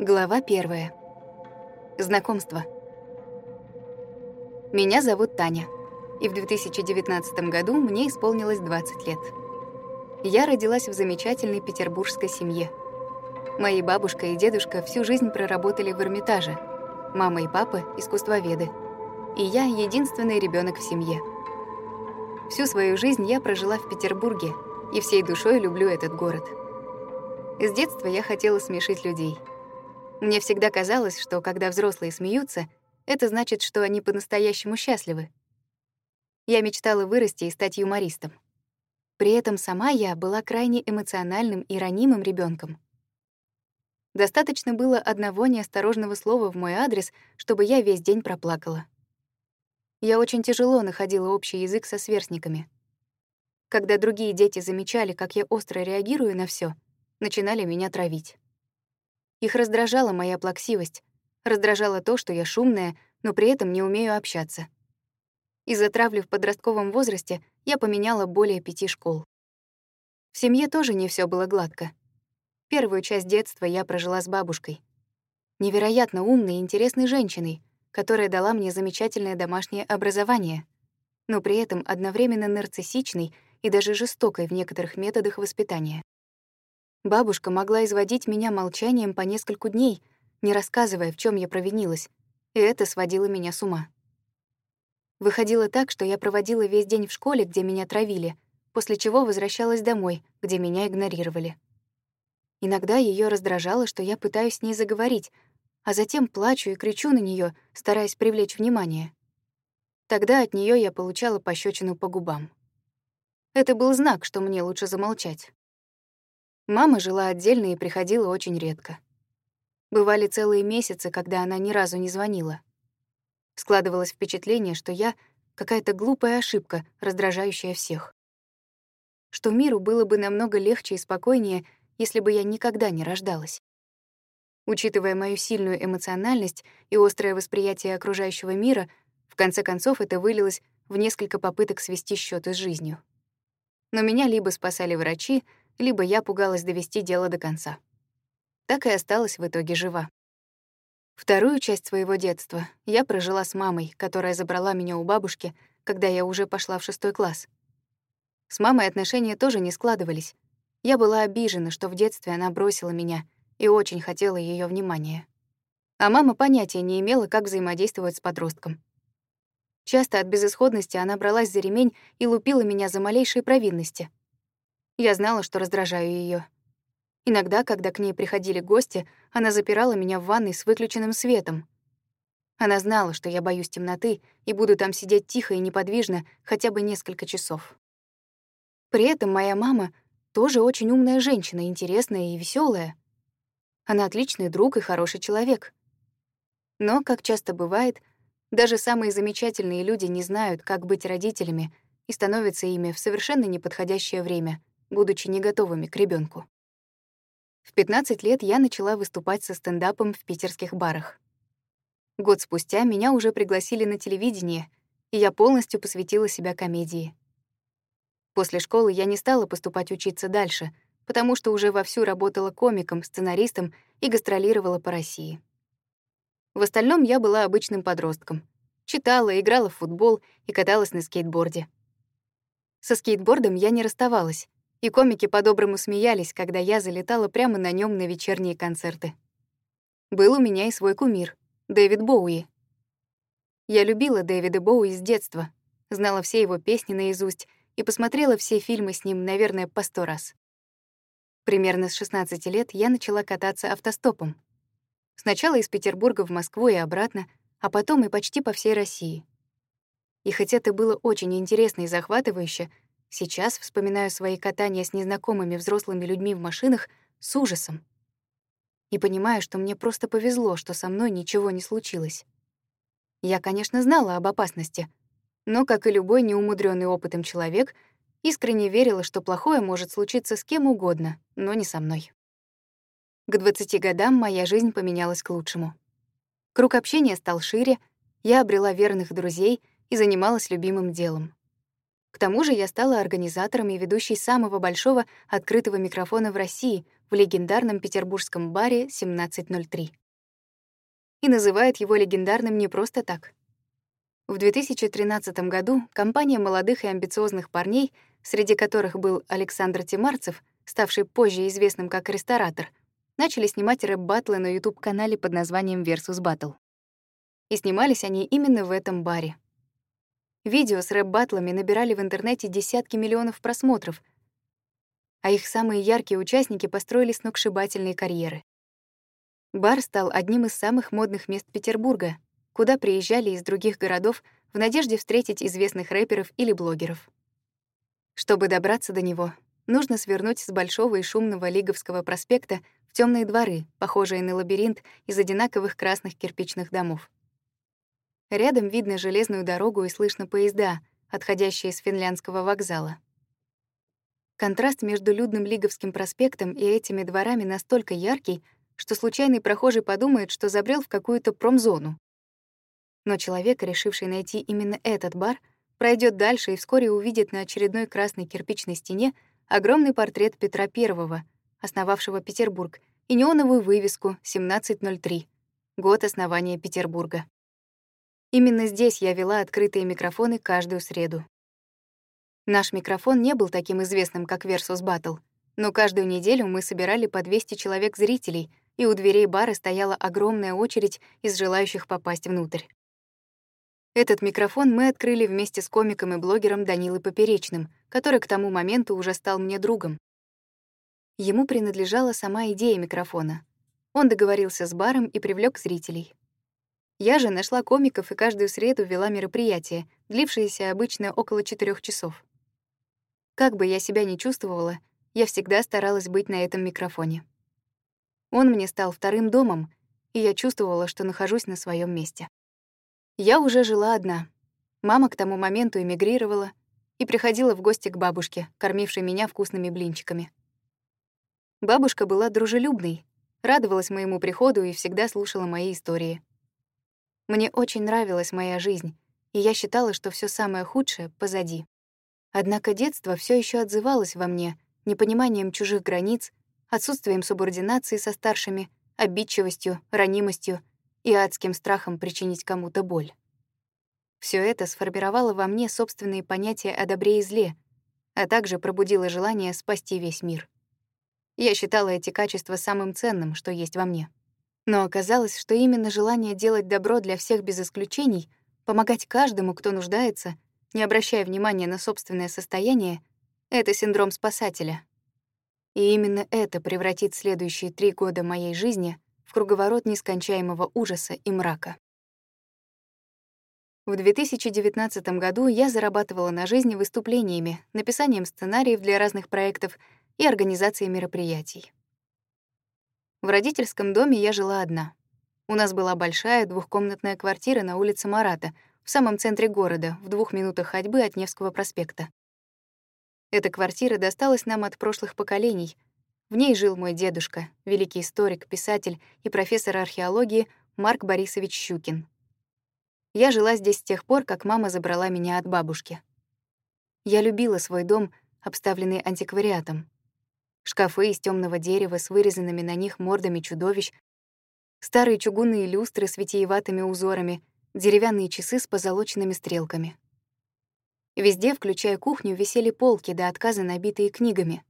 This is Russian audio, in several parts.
Глава первая. Знакомство. Меня зовут Таня, и в 2019 году мне исполнилось 20 лет. Я родилась в замечательной петербургской семье. Мои бабушка и дедушка всю жизнь проработали в Эрмитаже, мама и папа — искусствоведы, и я — единственный ребенок в семье. Всю свою жизнь я прожила в Петербурге, и всей душой люблю этот город. С детства я хотела смешить людей — мне всегда казалось, что когда взрослые смеются, это значит, что они по-настоящему счастливы. Я мечтала вырасти и стать юмористом. При этом сама я была крайне эмоциональным и ранимым ребенком. Достаточно было одного неосторожного слова в мой адрес, чтобы я весь день проплакала. Я очень тяжело находила общий язык со сверстниками. Когда другие дети замечали, как я остро реагирую на все, начинали меня травить. Их раздражала моя плаксивость, раздражало то, что я шумная, но при этом не умею общаться. Из-за травли в подростковом возрасте я поменяла более пяти школ. В семье тоже не все было гладко. Первую часть детства я прожила с бабушкой. Невероятно умной и интересной женщиной, которая дала мне замечательное домашнее образование, но при этом одновременно нарциссичной и даже жестокой в некоторых методах воспитания. Бабушка могла изводить меня молчанием по нескольку дней, не рассказывая, в чем я провинилась, и это сводило меня с ума. Выходило так, что я проводила весь день в школе, где меня травили, после чего возвращалась домой, где меня игнорировали. Иногда ее раздражало, что я пытаюсь с ней заговорить, а затем плачу и кричу на нее, стараясь привлечь внимание. Тогда от нее я получала пощечину по губам. Это был знак, что мне лучше замолчать. Мама жила отдельно и приходила очень редко. Бывали целые месяцы, когда она ни разу не звонила. Складывалось впечатление, что я — какая-то глупая ошибка, раздражающая всех. Что миру было бы намного легче и спокойнее, если бы я никогда не рождалась. Учитывая мою сильную эмоциональность и острое восприятие окружающего мира, в конце концов это вылилось в несколько попыток свести счеты с жизнью. Но меня либо спасали врачи, либо я пугалась довести дело до конца. Так и осталась в итоге жива. Вторую часть своего детства я прожила с мамой, которая забрала меня у бабушки, когда я уже пошла в шестой класс. С мамой отношения тоже не складывались. Я была обижена, что в детстве она бросила меня и очень хотела ее внимания. А мама понятия не имела, как взаимодействовать с подростком. Часто от безысходности она бралась за ремень и лупила меня за малейшие провинности. Я знала, что раздражаю ее. Иногда, когда к ней приходили гости, она запирала меня в ванной с выключенным светом. Она знала, что я боюсь темноты и буду там сидеть тихо и неподвижно хотя бы несколько часов. При этом моя мама тоже очень умная женщина, интересная и веселая. Она отличный друг и хороший человек. Но, как часто бывает, даже самые замечательные люди не знают, как быть родителями, и становятся ими в совершенно неподходящее время, будучи не готовыми к ребенку. В 15 лет я начала выступать со стендапом в питерских барах. Год спустя меня уже пригласили на телевидение, и я полностью посвятила себя комедии. После школы я не стала поступать учиться дальше, потому что уже вовсю работала комиком, сценаристом и гастролировала по России. В остальном я была обычным подростком. Читала, играла в футбол и каталась на скейтборде. Со скейтбордом я не расставалась, и комики по-доброму смеялись, когда я залетала прямо на нем на вечерние концерты. Был у меня и свой кумир — Дэвид Боуи. Я любила Дэвида Боуи с детства, знала все его песни наизусть и посмотрела все фильмы с ним, наверное, по сто раз. Примерно с 16 лет я начала кататься автостопом. Сначала из Петербурга в Москву и обратно, а потом и почти по всей России. И хотя это было очень интересно и захватывающе, Сейчас вспоминаю свои катания с незнакомыми взрослыми людьми в машинах с ужасом. И понимаю, что мне просто повезло, что со мной ничего не случилось. Я, конечно, знала об опасности, но, как и любой неумудренный опытом человек, искренне верила, что плохое может случиться с кем угодно, но не со мной. К 20 годам моя жизнь поменялась к лучшему. Круг общения стал шире, я обрела верных друзей и занималась любимым делом. К тому же я стала организатором и ведущей самого большого открытого микрофона в России в легендарном петербургском баре 1703. И называют его легендарным не просто так. В 2013 году компания молодых и амбициозных парней, среди которых был Александр Тимарцев, ставший позже известным как ресторатор, начали снимать рэп-баттлы на YouTube-канале под названием Versus Battle. И снимались они именно в этом баре. Видео с рэп-баттлами набирали в интернете десятки миллионов просмотров, а их самые яркие участники построили сногсшибательные карьеры. Бар стал одним из самых модных мест Петербурга, куда приезжали из других городов в надежде встретить известных рэперов или блогеров. Чтобы добраться до него, нужно свернуть с Большого и шумного Лиговского проспекта в темные дворы, похожие на лабиринт из одинаковых красных кирпичных домов. Рядом видно железную дорогу и слышно поезда, отходящие с финляндского вокзала. Контраст между людным Лиговским проспектом и этими дворами настолько яркий, что случайный прохожий подумает, что забрел в какую-то промзону. Но человек, решивший найти именно этот бар, пройдет дальше и вскоре увидит на очередной красной кирпичной стене огромный портрет Петра I, основавшего Петербург, и неоновую вывеску 1703, год основания Петербурга. Именно здесь я вела открытые микрофоны каждую среду. Наш микрофон не был таким известным, как Versus Battle, но каждую неделю мы собирали по 200 человек зрителей, и у дверей бара стояла огромная очередь из желающих попасть внутрь. Этот микрофон мы открыли вместе с комиком и блогером Данилой Поперечным, который к тому моменту уже стал мне другом. Ему принадлежала сама идея микрофона. Он договорился с баром и привлек зрителей. Я же нашла комиков и каждую среду вела мероприятие, длившееся обычно около четырех часов. Как бы я себя ни чувствовала, я всегда старалась быть на этом микрофоне. Он мне стал вторым домом, и я чувствовала, что нахожусь на своем месте. Я уже жила одна. Мама к тому моменту эмигрировала и приходила в гости к бабушке, кормившей меня вкусными блинчиками. Бабушка была дружелюбной, радовалась моему приходу и всегда слушала мои истории. Мне очень нравилась моя жизнь, и я считала, что все самое худшее позади. Однако детство все еще отзывалось во мне непониманием чужих границ, отсутствием субординации со старшими, обидчивостью, ранимостью и адским страхом причинить кому-то боль. Все это сформировало во мне собственные понятия о добре и зле, а также пробудило желание спасти весь мир. Я считала эти качества самым ценным, что есть во мне. Но оказалось, что именно желание делать добро для всех без исключений, помогать каждому, кто нуждается, не обращая внимания на собственное состояние, это синдром спасателя. И именно это превратит следующие три года моей жизни в круговорот нескончаемого ужаса и мрака. В 2019 году я зарабатывала на жизнь выступлениями, написанием сценариев для разных проектов и организацией мероприятий. В родительском доме я жила одна. У нас была большая двухкомнатная квартира на улице Марата, в самом центре города, в двух минутах ходьбы от Невского проспекта. Эта квартира досталась нам от прошлых поколений. В ней жил мой дедушка, великий историк, писатель и профессор археологии Марк Борисович Щукин. Я жила здесь с тех пор, как мама забрала меня от бабушки. Я любила свой дом, обставленный антиквариатом шкафы из темного дерева с вырезанными на них мордами чудовищ, старые чугунные люстры с витиеватыми узорами, деревянные часы с позолоченными стрелками. Везде, включая кухню, висели полки до отказа, набитые книгами.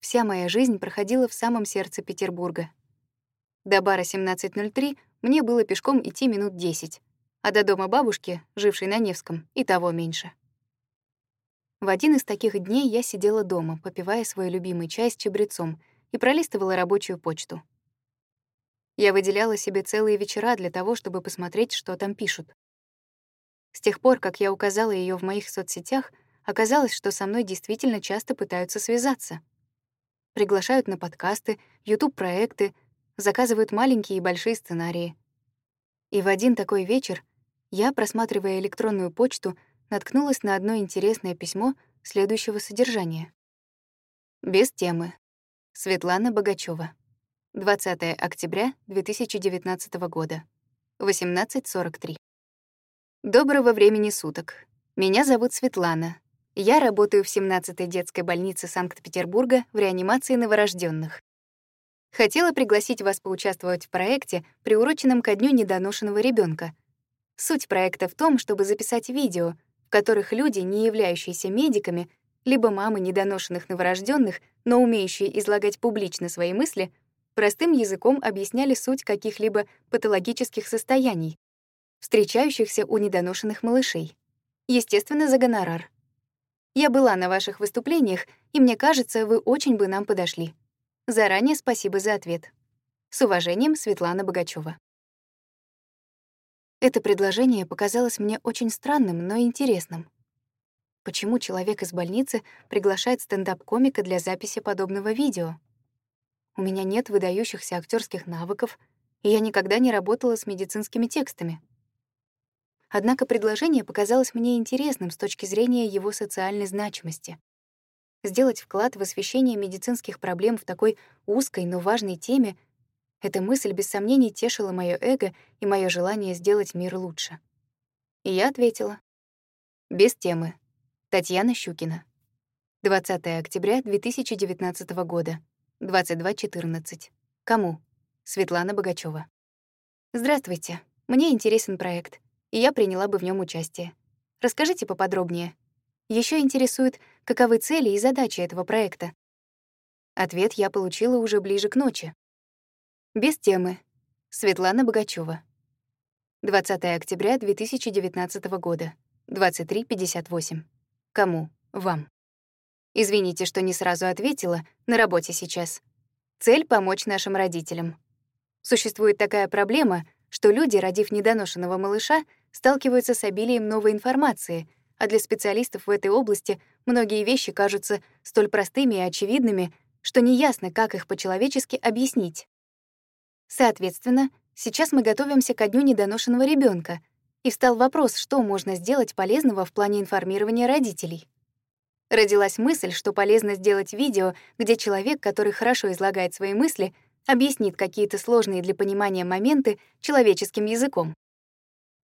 Вся моя жизнь проходила в самом сердце Петербурга. До бара 1703 мне было пешком идти минут 10, а до дома бабушки, жившей на Невском, и того меньше. В один из таких дней я сидела дома, попивая свой любимый чай с чабрецом и пролистывала рабочую почту. Я выделяла себе целые вечера для того, чтобы посмотреть, что там пишут. С тех пор, как я указала ее в моих соцсетях, оказалось, что со мной действительно часто пытаются связаться. Приглашают на подкасты, YouTube-проекты, заказывают маленькие и большие сценарии. И в один такой вечер я, просматривая электронную почту, наткнулась на одно интересное письмо следующего содержания. Без темы. Светлана Богачева. 20 октября 2019 года. 18.43. Доброго времени суток. Меня зовут Светлана. Я работаю в 17-й детской больнице Санкт-Петербурга в реанимации новорожденных. Хотела пригласить вас поучаствовать в проекте, приуроченном ко дню недоношенного ребенка. Суть проекта в том, чтобы записать видео, в которых люди, не являющиеся медиками, либо мамы недоношенных новорожденных, но умеющие излагать публично свои мысли, простым языком объясняли суть каких-либо патологических состояний, встречающихся у недоношенных малышей. Естественно, за гонорар. Я была на ваших выступлениях, и мне кажется, вы очень бы нам подошли. Заранее спасибо за ответ. С уважением, Светлана Богачева. Это предложение показалось мне очень странным, но интересным. Почему человек из больницы приглашает стендап-комика для записи подобного видео? У меня нет выдающихся актерских навыков, и я никогда не работала с медицинскими текстами. Однако предложение показалось мне интересным с точки зрения его социальной значимости. Сделать вклад в освещение медицинских проблем в такой узкой, но важной теме — эта мысль без сомнений тешила моё эго и моё желание сделать мир лучше. И я ответила. Без темы. Татьяна Щукина. 20 октября 2019 года. 22.14. Кому? Светлана Богачева. Здравствуйте. Мне интересен проект и я приняла бы в нем участие. Расскажите поподробнее. Еще интересует, каковы цели и задачи этого проекта. Ответ я получила уже ближе к ночи. Без темы. Светлана Богачева. 20 октября 2019 года. 23.58. Кому? Вам. Извините, что не сразу ответила, на работе сейчас. Цель — помочь нашим родителям. Существует такая проблема, что люди, родив недоношенного малыша, сталкиваются с обилием новой информации, а для специалистов в этой области многие вещи кажутся столь простыми и очевидными, что неясно, как их по-человечески объяснить. Соответственно, сейчас мы готовимся ко дню недоношенного ребенка, и встал вопрос, что можно сделать полезного в плане информирования родителей. Родилась мысль, что полезно сделать видео, где человек, который хорошо излагает свои мысли, объяснит какие-то сложные для понимания моменты человеческим языком.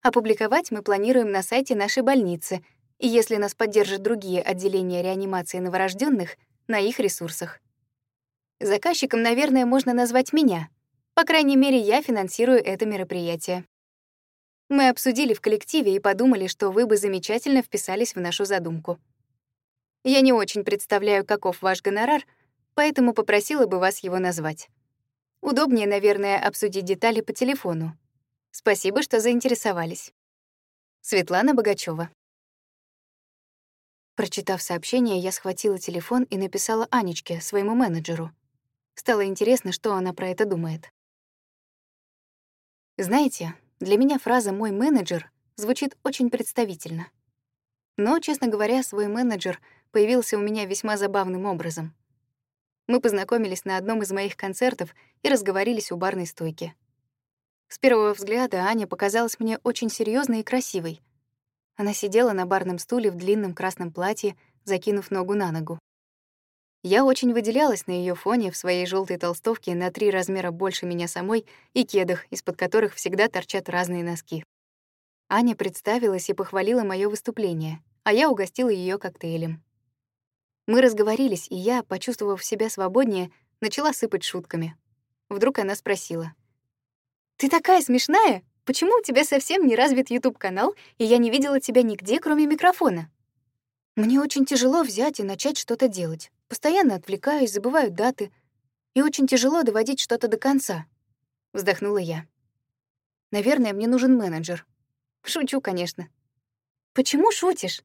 Опубликовать мы планируем на сайте нашей больницы, и если нас поддержат другие отделения реанимации новорожденных, на их ресурсах. Заказчиком, наверное, можно назвать меня. По крайней мере, я финансирую это мероприятие. Мы обсудили в коллективе и подумали, что вы бы замечательно вписались в нашу задумку. Я не очень представляю, каков ваш гонорар, поэтому попросила бы вас его назвать. Удобнее, наверное, обсудить детали по телефону. Спасибо, что заинтересовались. Светлана Богачева. Прочитав сообщение, я схватила телефон и написала Анечке, своему менеджеру. Стало интересно, что она про это думает. Знаете, для меня фраза «мой менеджер» звучит очень представительно. Но, честно говоря, свой менеджер появился у меня весьма забавным образом. Мы познакомились на одном из моих концертов и разговорились у барной стойки. С первого взгляда Аня показалась мне очень серьезной и красивой. Она сидела на барном стуле в длинном красном платье, закинув ногу на ногу. Я очень выделялась на ее фоне в своей желтой толстовке на три размера больше меня самой и кедах, из-под которых всегда торчат разные носки. Аня представилась и похвалила мое выступление, а я угостила ее коктейлем. Мы разговорились, и я, почувствовав себя свободнее, начала сыпать шутками. Вдруг она спросила. «Ты такая смешная! Почему у тебя совсем не развит YouTube-канал, и я не видела тебя нигде, кроме микрофона?» Мне очень тяжело взять и начать что-то делать. Постоянно отвлекаюсь, забываю даты. И очень тяжело доводить что-то до конца. Вздохнула я. Наверное, мне нужен менеджер. Шучу, конечно. Почему шутишь?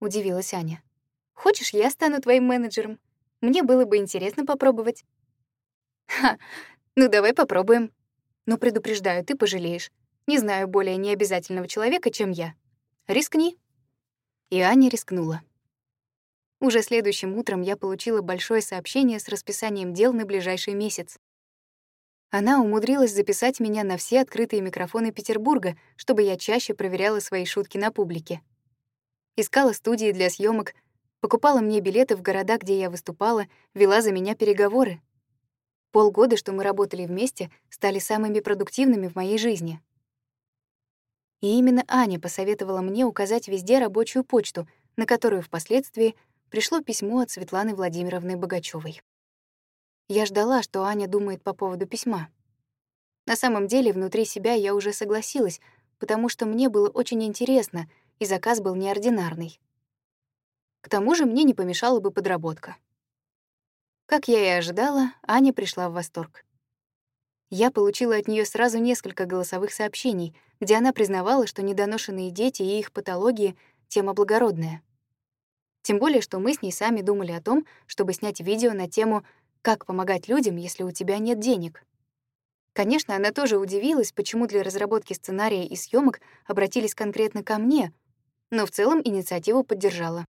Удивилась Аня. Хочешь, я стану твоим менеджером? Мне было бы интересно попробовать. Ха, ну давай попробуем. Но предупреждаю, ты пожалеешь. Не знаю более необязательного человека, чем я. Рискни. И Аня рискнула. Уже следующим утром я получила большое сообщение с расписанием дел на ближайший месяц. Она умудрилась записать меня на все открытые микрофоны Петербурга, чтобы я чаще проверяла свои шутки на публике. Искала студии для съемок, покупала мне билеты в города, где я выступала, вела за меня переговоры. Полгода, что мы работали вместе, стали самыми продуктивными в моей жизни. И именно Аня посоветовала мне указать везде рабочую почту, на которую впоследствии пришло письмо от Светланы Владимировны Богачевой. Я ждала, что Аня думает по поводу письма. На самом деле, внутри себя я уже согласилась, потому что мне было очень интересно, и заказ был неординарный. К тому же мне не помешала бы подработка. Как я и ожидала, Аня пришла в восторг. Я получила от нее сразу несколько голосовых сообщений, где она признавала, что недоношенные дети и их патологии — тема благородная. Тем более, что мы с ней сами думали о том, чтобы снять видео на тему «Как помогать людям, если у тебя нет денег?». Конечно, она тоже удивилась, почему для разработки сценария и съемок обратились конкретно ко мне, но в целом инициативу поддержала.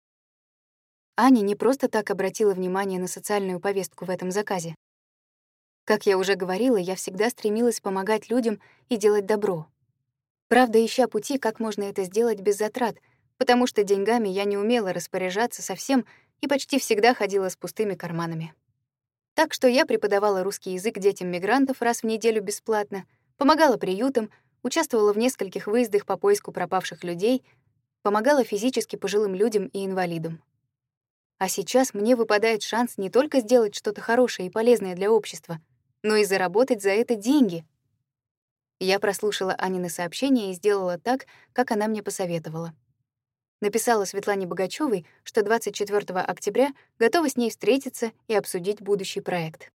Аня не просто так обратила внимание на социальную повестку в этом заказе. Как я уже говорила, я всегда стремилась помогать людям и делать добро. Правда, ища пути, как можно это сделать без затрат, потому что деньгами я не умела распоряжаться совсем и почти всегда ходила с пустыми карманами. Так что я преподавала русский язык детям мигрантов раз в неделю бесплатно, помогала приютам, участвовала в нескольких выездах по поиску пропавших людей, помогала физически пожилым людям и инвалидам. А сейчас мне выпадает шанс не только сделать что-то хорошее и полезное для общества, но и заработать за это деньги. Я прослушала Анины сообщение и сделала так, как она мне посоветовала. Написала Светлане Богачевой, что 24 октября готова с ней встретиться и обсудить будущий проект.